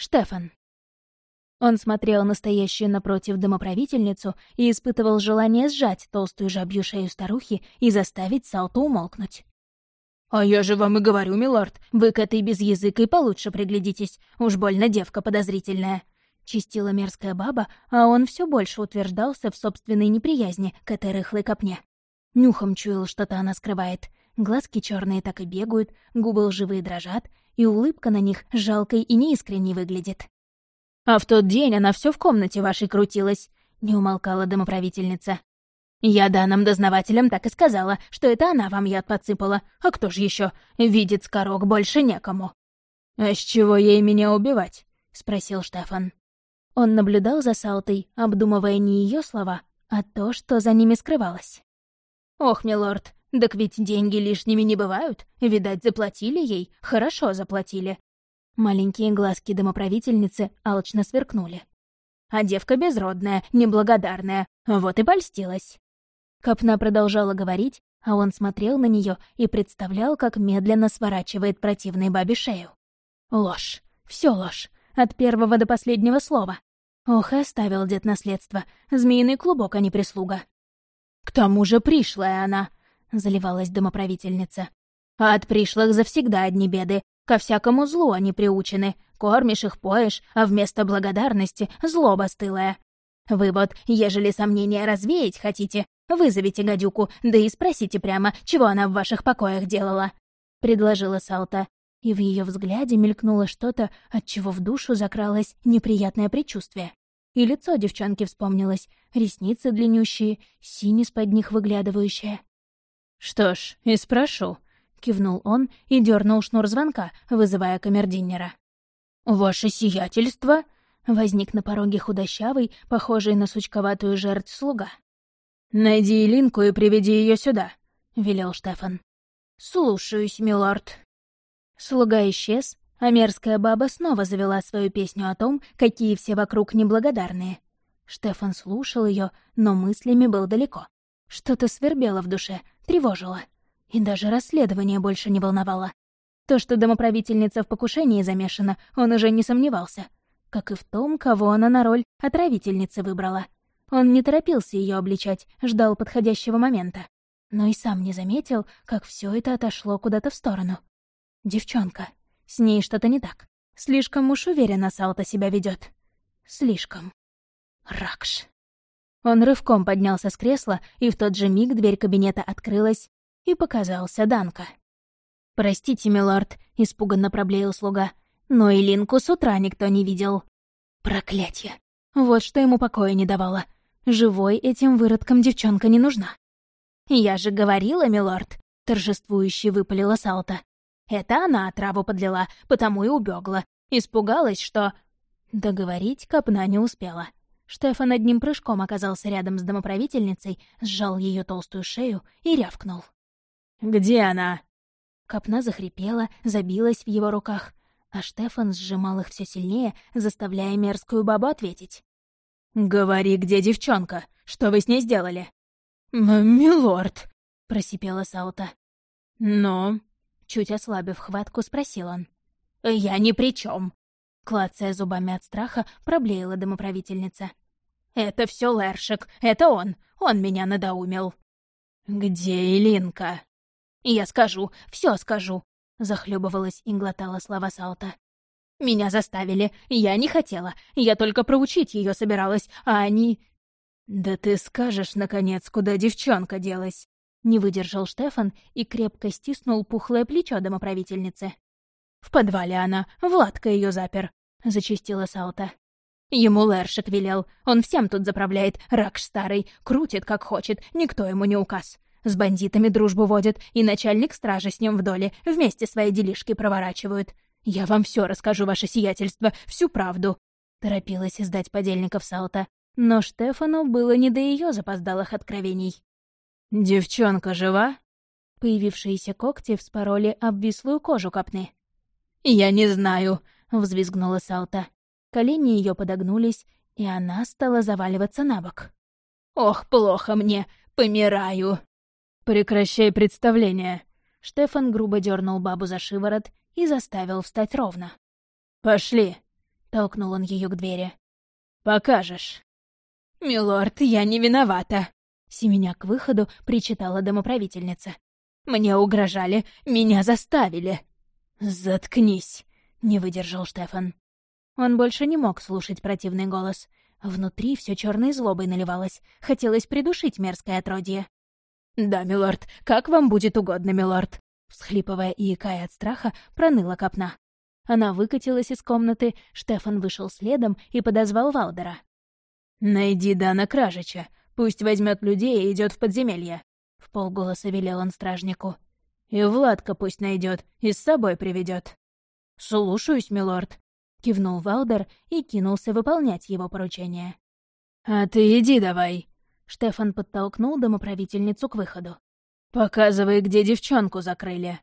Штефан. Он смотрел на напротив домоправительницу и испытывал желание сжать толстую жабью шею старухи и заставить Салту умолкнуть. «А я же вам и говорю, милорд, вы к этой безязыкой получше приглядитесь, уж больно девка подозрительная», — чистила мерзкая баба, а он все больше утверждался в собственной неприязни к этой рыхлой копне. Нюхом чуял, что-то она скрывает. Глазки черные так и бегают, губы лживые дрожат, и улыбка на них жалкой и неискренней выглядит. «А в тот день она все в комнате вашей крутилась», — не умолкала домоправительница. «Я данным дознавателям так и сказала, что это она вам яд подсыпала. А кто же еще? Видит скорок больше некому». «А с чего ей меня убивать?» — спросил Штефан. Он наблюдал за Салтой, обдумывая не ее слова, а то, что за ними скрывалось. «Ох, милорд, так ведь деньги лишними не бывают. Видать, заплатили ей, хорошо заплатили». Маленькие глазки домоправительницы алчно сверкнули. А девка безродная, неблагодарная, вот и польстилась. Капна продолжала говорить, а он смотрел на нее и представлял, как медленно сворачивает противной бабе шею. Ложь. Все ложь. От первого до последнего слова. Ох, и оставил дед наследство. Змеиный клубок, а не прислуга. «К тому же пришлая она», — заливалась домоправительница. «А от пришлых завсегда одни беды. Ко всякому злу они приучены. Кормишь их, поешь, а вместо благодарности — злоба стылая. Вы вот, ежели сомнения развеять хотите, вызовите гадюку, да и спросите прямо, чего она в ваших покоях делала», — предложила Салта. И в ее взгляде мелькнуло что-то, от чего в душу закралось неприятное предчувствие. И лицо девчонки вспомнилось, ресницы длиннющие, синь из-под них выглядывающая. «Что ж, и спрошу», — кивнул он и дернул шнур звонка, вызывая камердинера. «Ваше сиятельство!» — возник на пороге худощавый, похожий на сучковатую жертв слуга. «Найди Илинку и приведи ее сюда», — велел Штефан. «Слушаюсь, милорд». Слуга исчез, а мерзкая баба снова завела свою песню о том, какие все вокруг неблагодарные. Штефан слушал ее, но мыслями был далеко. Что-то свербело в душе, тревожило. И даже расследование больше не волновало. То, что домоправительница в покушении замешана, он уже не сомневался. Как и в том, кого она на роль отравительницы выбрала. Он не торопился ее обличать, ждал подходящего момента. Но и сам не заметил, как все это отошло куда-то в сторону. Девчонка. С ней что-то не так. Слишком уж уверенно Салта себя ведет. Слишком. Ракш. Он рывком поднялся с кресла, и в тот же миг дверь кабинета открылась, и показался Данка. «Простите, милорд», — испуганно проблеял слуга, «но и Линку с утра никто не видел». Проклятье. Вот что ему покоя не давало. Живой этим выродкам девчонка не нужна. «Я же говорила, милорд», — торжествующе выпалила Салта. Это она отраву подлила, потому и убегла. Испугалась, что... Договорить копна не успела. Штефан одним прыжком оказался рядом с домоправительницей, сжал ее толстую шею и рявкнул. «Где она?» Копна захрипела, забилась в его руках, а Штефан сжимал их все сильнее, заставляя мерзкую бабу ответить. «Говори, где девчонка? Что вы с ней сделали?» «Милорд», — просипела Саута. «Ну?» Чуть ослабив хватку, спросил он. «Я ни при чем. Клацая зубами от страха, проблеяла домоправительница. «Это все Лершик, это он, он меня надоумил». «Где Илинка?» «Я скажу, все скажу», — захлебывалась и глотала слова Салта. «Меня заставили, я не хотела, я только проучить ее собиралась, а они...» «Да ты скажешь, наконец, куда девчонка делась?» Не выдержал Штефан и крепко стиснул пухлое плечо домоправительницы. «В подвале она, Владка ее запер», — зачистила Салта. «Ему Лершик велел, он всем тут заправляет, ракш старый, крутит как хочет, никто ему не указ. С бандитами дружбу водит, и начальник стражи с ним в доле, вместе свои делишки проворачивают. Я вам все расскажу, ваше сиятельство, всю правду», — торопилась издать подельников Салта. Но Штефану было не до ее запоздалых откровений. «Девчонка жива?» Появившиеся когти вспороли обвислую кожу копны. «Я не знаю», — взвизгнула Салта. Колени ее подогнулись, и она стала заваливаться на бок. «Ох, плохо мне! Помираю!» «Прекращай представление!» Штефан грубо дернул бабу за шиворот и заставил встать ровно. «Пошли!» — толкнул он ее к двери. «Покажешь». «Милорд, я не виновата!» Семеня к выходу причитала домоправительница. «Мне угрожали, меня заставили!» «Заткнись!» — не выдержал Штефан. Он больше не мог слушать противный голос. Внутри все черной злобой наливалось. Хотелось придушить мерзкое отродье. «Да, милорд, как вам будет угодно, милорд!» Всхлипывая и икая от страха, проныла копна. Она выкатилась из комнаты, Штефан вышел следом и подозвал Валдера. «Найди Дана Кражича, пусть возьмет людей и идет в подземелье», — в полголоса велел он стражнику. «И Владка пусть найдет и с собой приведет. «Слушаюсь, милорд», — кивнул Валдер и кинулся выполнять его поручение. «А ты иди давай», — Штефан подтолкнул домоправительницу к выходу. «Показывай, где девчонку закрыли».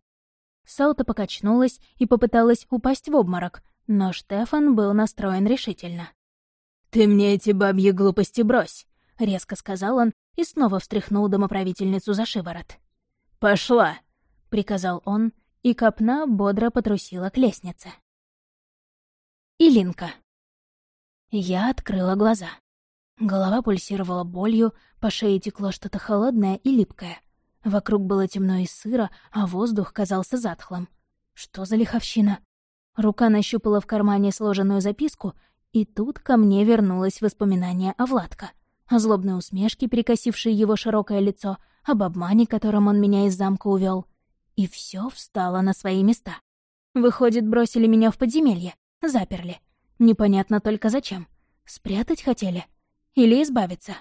Салта покачнулась и попыталась упасть в обморок, но Штефан был настроен решительно. «Ты мне эти бабьи глупости брось», — резко сказал он и снова встряхнул домоправительницу за шиворот. «Пошла», — приказал он, и копна бодро потрусила к лестнице. Илинка. Я открыла глаза. Голова пульсировала болью, по шее текло что-то холодное и липкое. Вокруг было темно и сыро, а воздух казался затхлым. Что за лиховщина? Рука нащупала в кармане сложенную записку, и тут ко мне вернулось воспоминание о Владко, о злобной усмешке, перекосившей его широкое лицо, об обмане, которым он меня из замка увел. И все встало на свои места. Выходит, бросили меня в подземелье, заперли. Непонятно только зачем. Спрятать хотели? Или избавиться?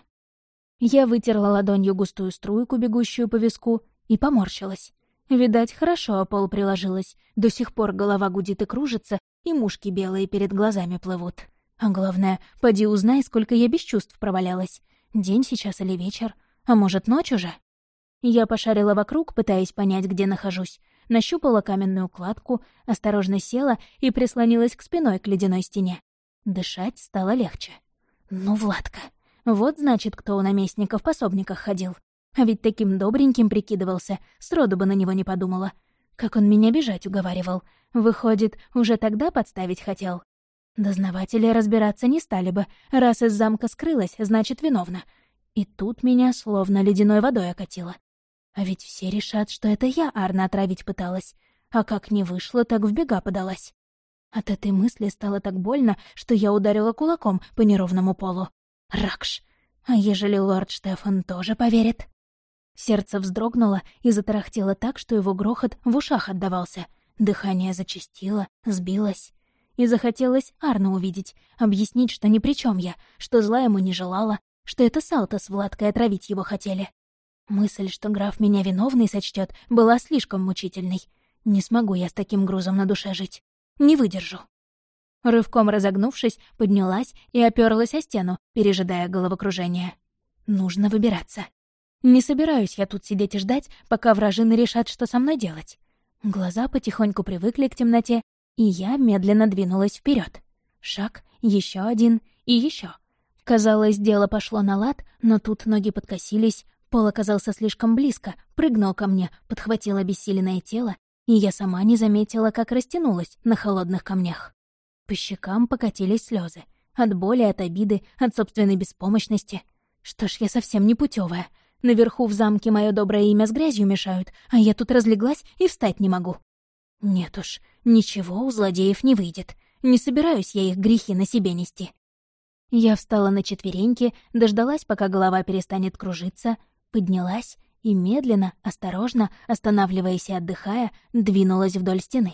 Я вытерла ладонью густую струйку, бегущую по виску, и поморщилась. Видать, хорошо о пол приложилась. До сих пор голова гудит и кружится, и мушки белые перед глазами плывут. А главное, поди узнай, сколько я без чувств провалялась. День сейчас или вечер, а может, ночь уже? Я пошарила вокруг, пытаясь понять, где нахожусь. Нащупала каменную кладку, осторожно села и прислонилась к спиной к ледяной стене. Дышать стало легче. Ну, Владка, вот, значит, кто у наместника в пособниках ходил. А ведь таким добреньким прикидывался, сроду бы на него не подумала. Как он меня бежать уговаривал. Выходит, уже тогда подставить хотел. Дознаватели разбираться не стали бы. Раз из замка скрылась, значит, виновна. И тут меня словно ледяной водой окатило. А ведь все решат, что это я Арна отравить пыталась. А как не вышло, так в бега подалась. От этой мысли стало так больно, что я ударила кулаком по неровному полу. Ракш! А ежели лорд Штефан тоже поверит? Сердце вздрогнуло и затарахтело так, что его грохот в ушах отдавался. Дыхание зачастило, сбилось. И захотелось Арна увидеть, объяснить, что ни при чем я, что зла ему не желала, что это Салта с Владкой отравить его хотели. Мысль, что граф меня виновный сочтет, была слишком мучительной. Не смогу я с таким грузом на душе жить. Не выдержу. Рывком разогнувшись, поднялась и оперлась о стену, пережидая головокружение. Нужно выбираться. Не собираюсь я тут сидеть и ждать, пока вражины решат, что со мной делать. Глаза потихоньку привыкли к темноте, и я медленно двинулась вперед. Шаг, еще один и еще. Казалось, дело пошло на лад, но тут ноги подкосились, пол оказался слишком близко, прыгнул ко мне, подхватил обессиленное тело, и я сама не заметила, как растянулась на холодных камнях. По щекам покатились слезы. От боли, от обиды, от собственной беспомощности. Что ж, я совсем не путевая. Наверху в замке мое доброе имя с грязью мешают, а я тут разлеглась и встать не могу. Нет уж, ничего у злодеев не выйдет. Не собираюсь я их грехи на себе нести. Я встала на четвереньки, дождалась, пока голова перестанет кружиться, поднялась и медленно, осторожно, останавливаясь и отдыхая, двинулась вдоль стены.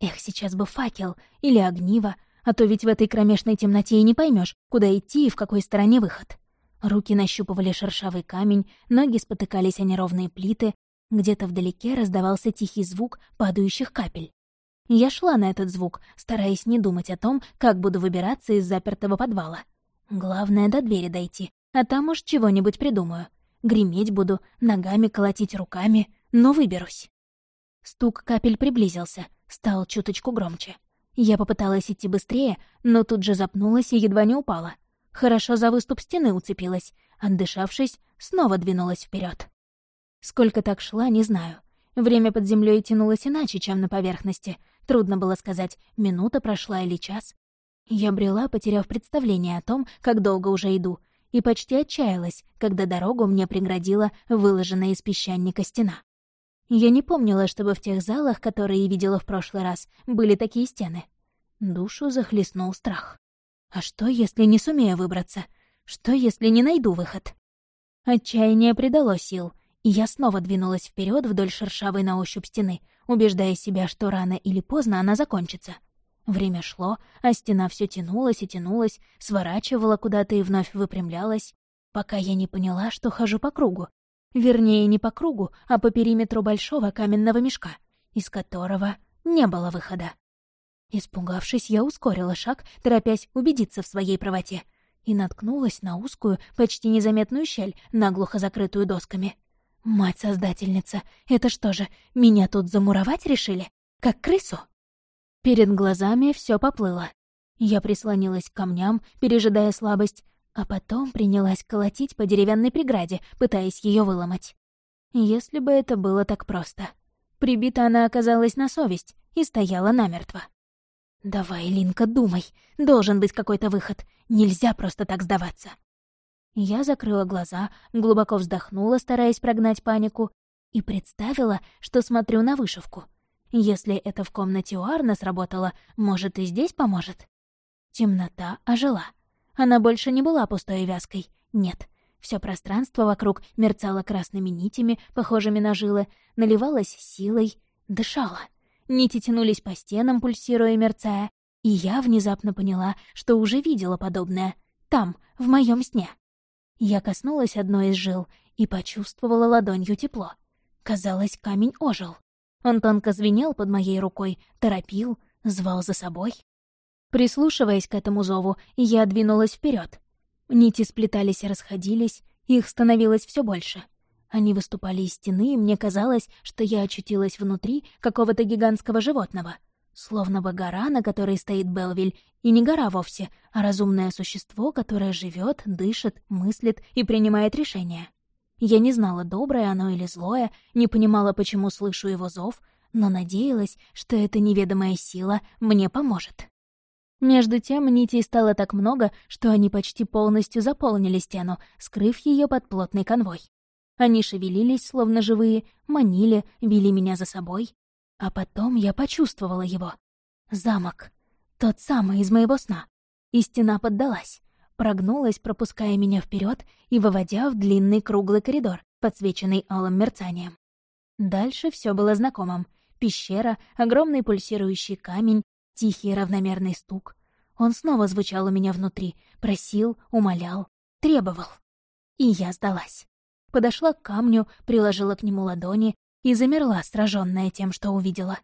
Эх, сейчас бы факел или огниво, а то ведь в этой кромешной темноте и не поймешь, куда идти и в какой стороне выход. Руки нащупывали шершавый камень, ноги спотыкались о неровные плиты, где-то вдалеке раздавался тихий звук падающих капель. Я шла на этот звук, стараясь не думать о том, как буду выбираться из запертого подвала. Главное — до двери дойти, а там уж чего-нибудь придумаю. Греметь буду, ногами колотить руками, но выберусь. Стук капель приблизился, стал чуточку громче. Я попыталась идти быстрее, но тут же запнулась и едва не упала. Хорошо за выступ стены уцепилась, отдышавшись, снова двинулась вперед. Сколько так шла, не знаю. Время под землей тянулось иначе, чем на поверхности. Трудно было сказать, минута прошла или час. Я брела, потеряв представление о том, как долго уже иду, и почти отчаялась, когда дорогу мне преградила выложенная из песчаника стена. Я не помнила, чтобы в тех залах, которые видела в прошлый раз, были такие стены. Душу захлестнул страх. А что, если не сумею выбраться? Что, если не найду выход? Отчаяние придало сил, и я снова двинулась вперед вдоль шершавой на ощупь стены, убеждая себя, что рано или поздно она закончится. Время шло, а стена все тянулась и тянулась, сворачивала куда-то и вновь выпрямлялась, пока я не поняла, что хожу по кругу. Вернее, не по кругу, а по периметру большого каменного мешка, из которого не было выхода. Испугавшись, я ускорила шаг, торопясь убедиться в своей правоте, и наткнулась на узкую, почти незаметную щель, наглухо закрытую досками. Мать-создательница, это что же, меня тут замуровать решили? Как крысу? Перед глазами все поплыло. Я прислонилась к камням, пережидая слабость, а потом принялась колотить по деревянной преграде, пытаясь ее выломать. Если бы это было так просто. Прибита она оказалась на совесть и стояла намертво. «Давай, Линка, думай. Должен быть какой-то выход. Нельзя просто так сдаваться». Я закрыла глаза, глубоко вздохнула, стараясь прогнать панику, и представила, что смотрю на вышивку — если это в комнате у Арна сработало, может, и здесь поможет? Темнота ожила. Она больше не была пустой и вязкой. Нет. Все пространство вокруг мерцало красными нитями, похожими на жилы, наливалось силой, дышало. Нити тянулись по стенам, пульсируя и мерцая, и я внезапно поняла, что уже видела подобное. Там, в моем сне. Я коснулась одной из жил и почувствовала ладонью тепло. Казалось, камень ожил. Он тонко звенел под моей рукой, торопил, звал за собой. Прислушиваясь к этому зову, я двинулась вперед. Нити сплетались и расходились, их становилось все больше. Они выступали из стены, и мне казалось, что я очутилась внутри какого-то гигантского животного. Словно бы гора, на которой стоит Белвиль, и не гора вовсе, а разумное существо, которое живет, дышит, мыслит и принимает решения. Я не знала, доброе оно или злое, не понимала, почему слышу его зов, но надеялась, что эта неведомая сила мне поможет. Между тем нитей стало так много, что они почти полностью заполнили стену, скрыв ее под плотный конвой. Они шевелились, словно живые, манили, вели меня за собой. А потом я почувствовала его. Замок. Тот самый из моего сна. И стена поддалась прогнулась, пропуская меня вперед и выводя в длинный круглый коридор, подсвеченный алым мерцанием. Дальше все было знакомым. Пещера, огромный пульсирующий камень, тихий равномерный стук. Он снова звучал у меня внутри, просил, умолял, требовал. И я сдалась. Подошла к камню, приложила к нему ладони и замерла, сраженная тем, что увидела.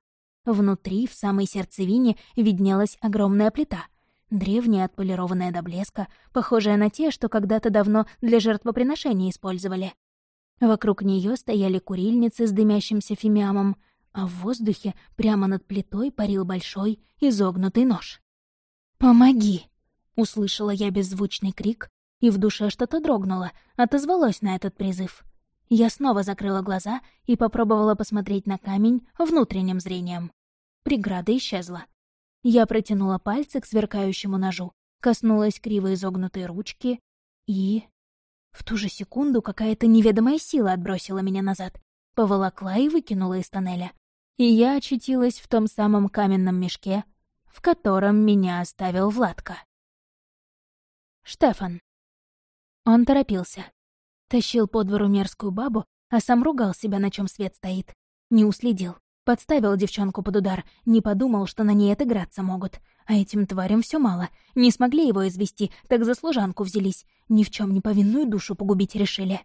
Внутри, в самой сердцевине, виднелась огромная плита, Древняя, отполированная до блеска, похожая на те, что когда-то давно для жертвоприношения использовали. Вокруг нее стояли курильницы с дымящимся фимиамом, а в воздухе прямо над плитой парил большой изогнутый нож. «Помоги!» — услышала я беззвучный крик, и в душе что-то дрогнуло, отозвалось на этот призыв. Я снова закрыла глаза и попробовала посмотреть на камень внутренним зрением. Преграда исчезла. Я протянула пальцы к сверкающему ножу, коснулась криво изогнутой ручки и... В ту же секунду какая-то неведомая сила отбросила меня назад, поволокла и выкинула из тоннеля. И я очутилась в том самом каменном мешке, в котором меня оставил Владка. Штефан. Он торопился. Тащил по двору мерзкую бабу, а сам ругал себя, на чем свет стоит. Не уследил. Подставил девчонку под удар, не подумал, что на ней отыграться могут. А этим тварям все мало. Не смогли его извести, так за служанку взялись. Ни в чем не повинную душу погубить решили.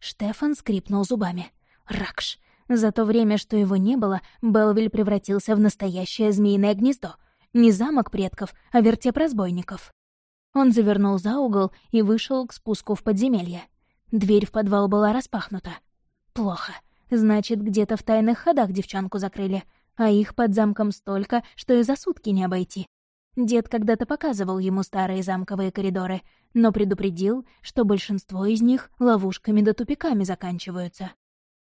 Штефан скрипнул зубами. Ракш. За то время, что его не было, Белвиль превратился в настоящее змеиное гнездо. Не замок предков, а вертеп разбойников. Он завернул за угол и вышел к спуску в подземелье. Дверь в подвал была распахнута. Плохо. Значит, где-то в тайных ходах девчонку закрыли, а их под замком столько, что и за сутки не обойти. Дед когда-то показывал ему старые замковые коридоры, но предупредил, что большинство из них ловушками да тупиками заканчиваются.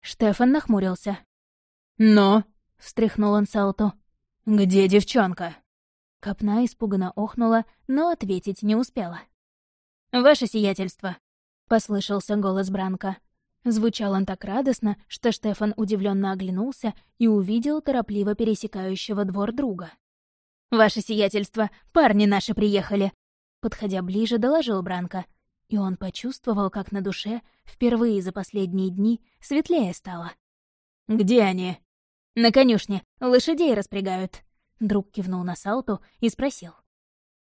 Штефан нахмурился. «Но?» — встряхнул он Салту. «Где девчонка?» Копна испуганно охнула, но ответить не успела. «Ваше сиятельство!» — послышался голос Бранка. Звучал он так радостно, что Штефан удивленно оглянулся и увидел торопливо пересекающего двор друга. «Ваше сиятельство, парни наши приехали!» Подходя ближе, доложил Бранка, и он почувствовал, как на душе впервые за последние дни светлее стало. «Где они?» «На конюшне. Лошадей распрягают», Друг кивнул на Салту и спросил.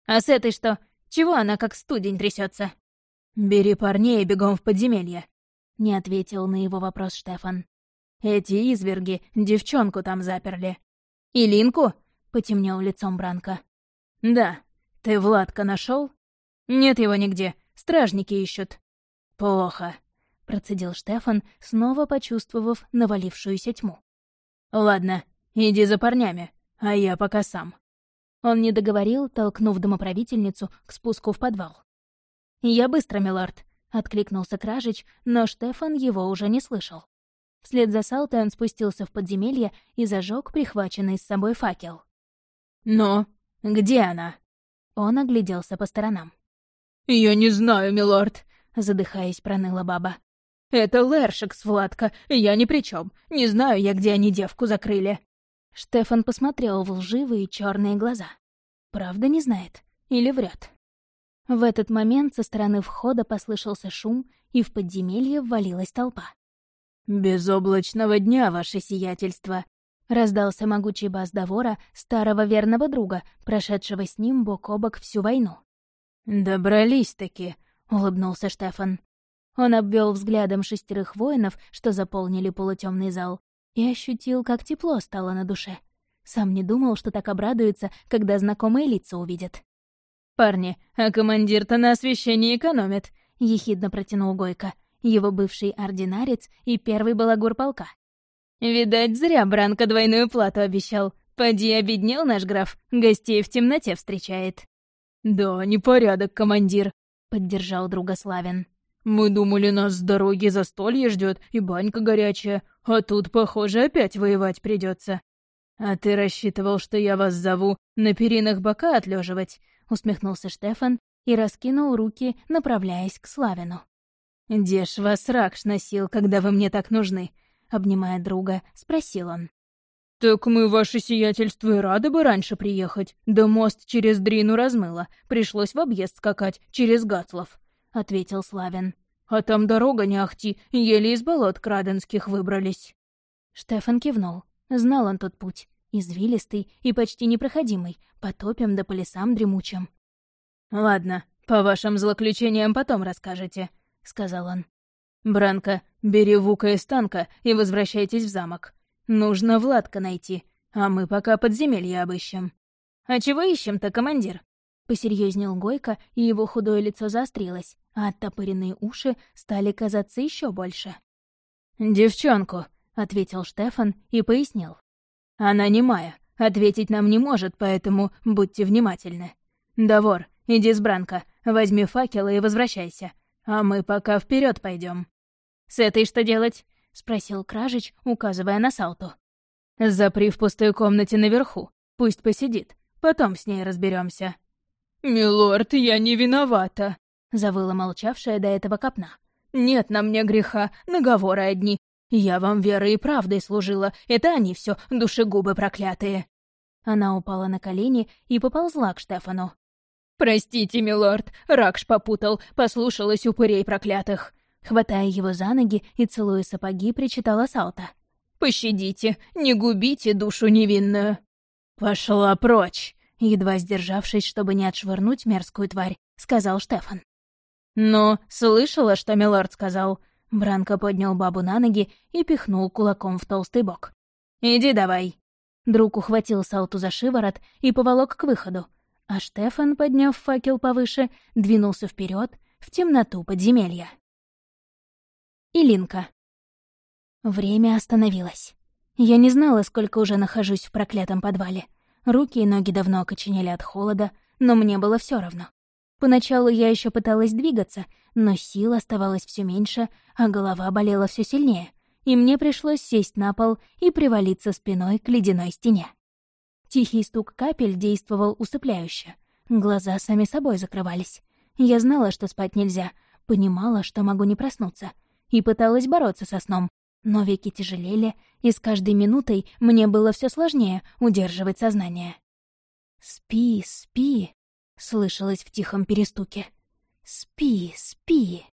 «А с этой что? Чего она как студень трясется? «Бери парней и бегом в подземелье», — не ответил на его вопрос Штефан. «Эти изверги девчонку там заперли». «И Линку?» — потемнел лицом Бранка. «Да. Ты Владка нашел? «Нет его нигде. Стражники ищут». «Плохо», — процедил Штефан, снова почувствовав навалившуюся тьму. «Ладно, иди за парнями а я пока сам». Он не договорил, толкнув домоправительницу к спуску в подвал. «Я быстро, милорд», — откликнулся Кражич, но Штефан его уже не слышал. Вслед за Салтой он спустился в подземелье и зажег прихваченный с собой факел. «Но где она?» Он огляделся по сторонам. «Я не знаю, милорд», — задыхаясь, проныла баба. «Это Лершикс, Владка, я ни при чем. Не знаю я, где они девку закрыли». Штефан посмотрел в лживые черные глаза. Правда не знает? Или врет? В этот момент со стороны входа послышался шум, и в подземелье ввалилась толпа. «Безоблачного дня, ваше сиятельство!» — раздался могучий бас Давора, старого верного друга, прошедшего с ним бок о бок всю войну. «Добрались-таки!» — улыбнулся Штефан. Он обвел взглядом шестерых воинов, что заполнили полутемный зал, и ощутил, как тепло стало на душе. Сам не думал, что так обрадуется, когда знакомые лица увидят. «Парни, а командир-то на освещении экономит», — ехидно протянул Гойко, его бывший ординарец и первый балагур полка. «Видать, зря Бранко двойную плату обещал. Поди обеднел наш граф, гостей в темноте встречает». «Да, непорядок, командир», — поддержал друга Славин. «Мы думали, нас с дороги застолье ждет и банька горячая, а тут, похоже, опять воевать придется. А ты рассчитывал, что я вас зову на перинах бока отлеживать? усмехнулся Штефан и раскинул руки, направляясь к Славину. «Где вас ракш носил, когда вы мне так нужны?» Обнимая друга, спросил он. «Так мы, ваше сиятельство, и рады бы раньше приехать. Да мост через Дрину размыло. Пришлось в объезд скакать через Гацлов», — ответил Славин. А там дорога не ахти, еле из болот краденских выбрались». Штефан кивнул. Знал он тот путь. Извилистый и почти непроходимый, потопим да по лесам дремучим. «Ладно, по вашим злоключениям потом расскажете», — сказал он. «Бранко, бери Вука и Станка и возвращайтесь в замок. Нужно Владка найти, а мы пока подземелье обыщем». «А чего ищем-то, командир?» Посерьезнел Гойко, и его худое лицо заострилось, а оттопыренные уши стали казаться еще больше. «Девчонку», — ответил Штефан и пояснил. «Она не моя, ответить нам не может, поэтому будьте внимательны. Давор, иди с Бранко, возьми факелы и возвращайся, а мы пока вперед пойдем. «С этой что делать?» — спросил Кражич, указывая на Салту. «Запри в пустой комнате наверху, пусть посидит, потом с ней разберемся. «Милорд, я не виновата», — завыла молчавшая до этого копна. «Нет на мне греха, наговоры одни. Я вам верой и правдой служила, это они все душегубы проклятые». Она упала на колени и поползла к Штефану. «Простите, милорд, Ракш попутал, послушалась упырей проклятых». Хватая его за ноги и целуя сапоги, причитала Салта. «Пощадите, не губите душу невинную». «Пошла прочь!» едва сдержавшись, чтобы не отшвырнуть мерзкую тварь, сказал Штефан. «Ну, слышала, что милорд сказал?» Бранко поднял бабу на ноги и пихнул кулаком в толстый бок. «Иди давай!» Друг ухватил Салту за шиворот и поволок к выходу, а Штефан, подняв факел повыше, двинулся вперед в темноту подземелья. Илинка. Время остановилось. Я не знала, сколько уже нахожусь в проклятом подвале. Руки и ноги давно окоченели от холода, но мне было все равно. Поначалу я еще пыталась двигаться, но сил оставалось все меньше, а голова болела все сильнее, и мне пришлось сесть на пол и привалиться спиной к ледяной стене. Тихий стук капель действовал усыпляюще. Глаза сами собой закрывались. Я знала, что спать нельзя, понимала, что могу не проснуться, и пыталась бороться со сном, но веки тяжелели, и с каждой минутой мне было все сложнее удерживать сознание. «Спи, спи», — слышалось в тихом перестуке. «Спи, спи».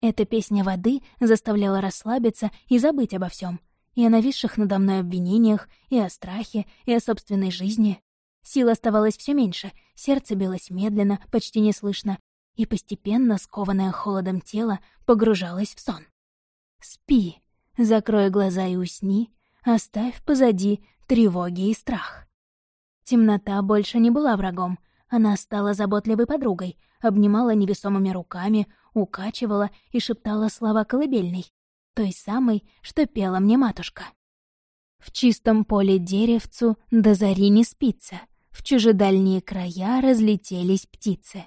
Эта песня воды заставляла расслабиться и забыть обо всем, и о нависших надо мной обвинениях, и о страхе, и о собственной жизни. Сил оставалось все меньше, сердце билось медленно, почти неслышно, и постепенно, скованное холодом тело, погружалось в сон. «Спи, закрой глаза и усни, оставь позади тревоги и страх». Темнота больше не была врагом, она стала заботливой подругой, обнимала невесомыми руками, укачивала и шептала слова колыбельной, той самой, что пела мне матушка. В чистом поле деревцу до зари не спится, в чужедальние края разлетелись птицы.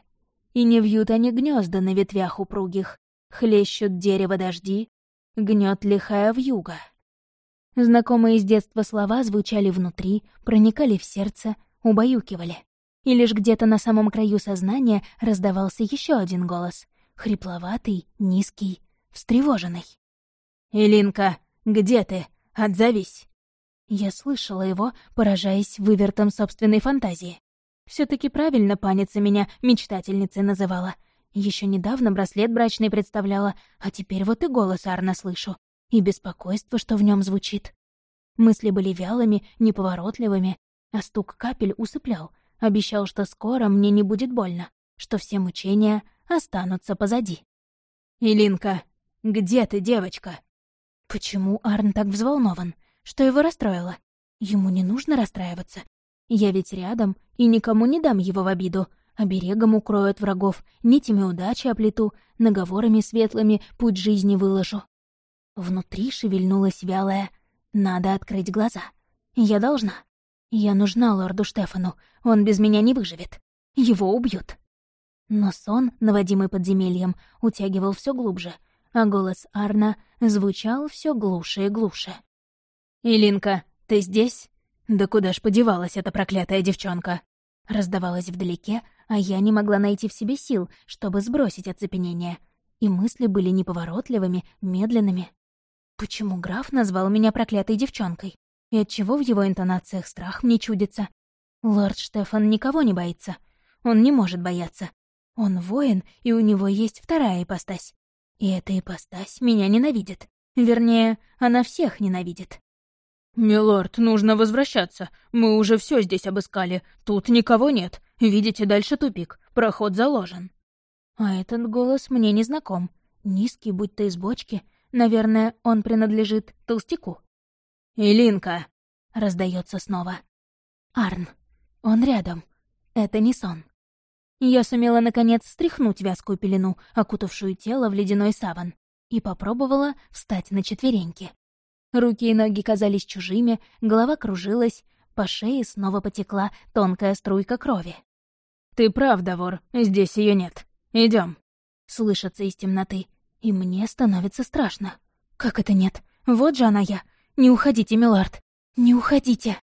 И не вьют они гнезда на ветвях упругих, хлещут дерево дожди, гнет лихая вьюга. Знакомые с детства слова звучали внутри, проникали в сердце, убаюкивали. И лишь где-то на самом краю сознания раздавался еще один голос. Хрипловатый, низкий, встревоженный. «Илинка, где ты? Отзовись!» Я слышала его, поражаясь вывертом собственной фантазии. все таки правильно паница меня мечтательницей называла. Еще недавно браслет брачный представляла, а теперь вот и голос Арна слышу. И беспокойство, что в нем звучит. Мысли были вялыми, неповоротливыми, а стук капель усыплял, обещал, что скоро мне не будет больно, что все мучения останутся позади. «Илинка, где ты, девочка?» Почему Арн так взволнован? Что его расстроило? Ему не нужно расстраиваться. Я ведь рядом и никому не дам его в обиду. Оберегом укрою от врагов, нитями удачи оплету, наговорами светлыми путь жизни выложу. Внутри шевельнулась вялая. Надо открыть глаза. Я должна. Я нужна лорду Штефану. Он без меня не выживет. Его убьют. Но сон, наводимый подземельем, утягивал все глубже, а голос Арна звучал все глуше и глуше. «Илинка, ты здесь? Да куда ж подевалась эта проклятая девчонка?» Раздавалась вдалеке, а я не могла найти в себе сил, чтобы сбросить оцепенение. И мысли были неповоротливыми, медленными. Почему граф назвал меня проклятой девчонкой? И отчего в его интонациях страх мне чудится? Лорд Штефан никого не боится. Он не может бояться. Он воин, и у него есть вторая ипостась. И эта ипостась меня ненавидит. Вернее, она всех ненавидит. «Милорд, нужно возвращаться. Мы уже все здесь обыскали. Тут никого нет. Видите, дальше тупик. Проход заложен». А этот голос мне не знаком. Низкий, будто из бочки. Наверное, он принадлежит толстяку. «Илинка!» — раздается снова. «Арн. Он рядом. Это не сон». Я сумела, наконец, стряхнуть вязкую пелену, окутавшую тело в ледяной саван, и попробовала встать на четвереньки. Руки и ноги казались чужими, голова кружилась, по шее снова потекла тонкая струйка крови. «Ты прав, Давор, здесь ее нет. Идем. Слышится из темноты, и мне становится страшно. «Как это нет? Вот же она я! Не уходите, милорд! Не уходите!»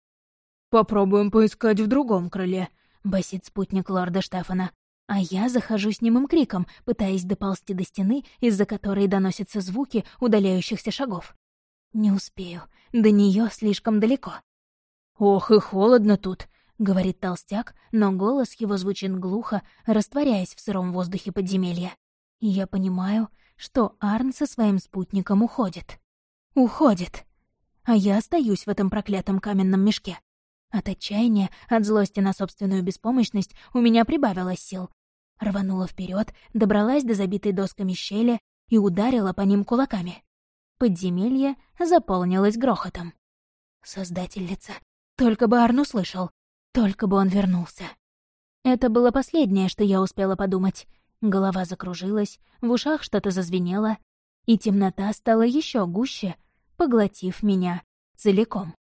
«Попробуем поискать в другом крыле», — басит спутник лорда Штефана. А я захожу с немым криком, пытаясь доползти до стены, из-за которой доносятся звуки удаляющихся шагов. Не успею. До нее слишком далеко. «Ох, и холодно тут», — говорит толстяк, но голос его звучит глухо, растворяясь в сыром воздухе подземелья. И я понимаю, что Арн со своим спутником уходит. Уходит. А я остаюсь в этом проклятом каменном мешке. От отчаяния, от злости на собственную беспомощность у меня прибавилось сил. Рванула вперед, добралась до забитой досками щели и ударила по ним кулаками. Подземелье заполнилось грохотом. Создательница. Только бы Арн услышал. Только бы он вернулся. Это было последнее, что я успела подумать. Голова закружилась, в ушах что-то зазвенело, и темнота стала еще гуще, поглотив меня целиком.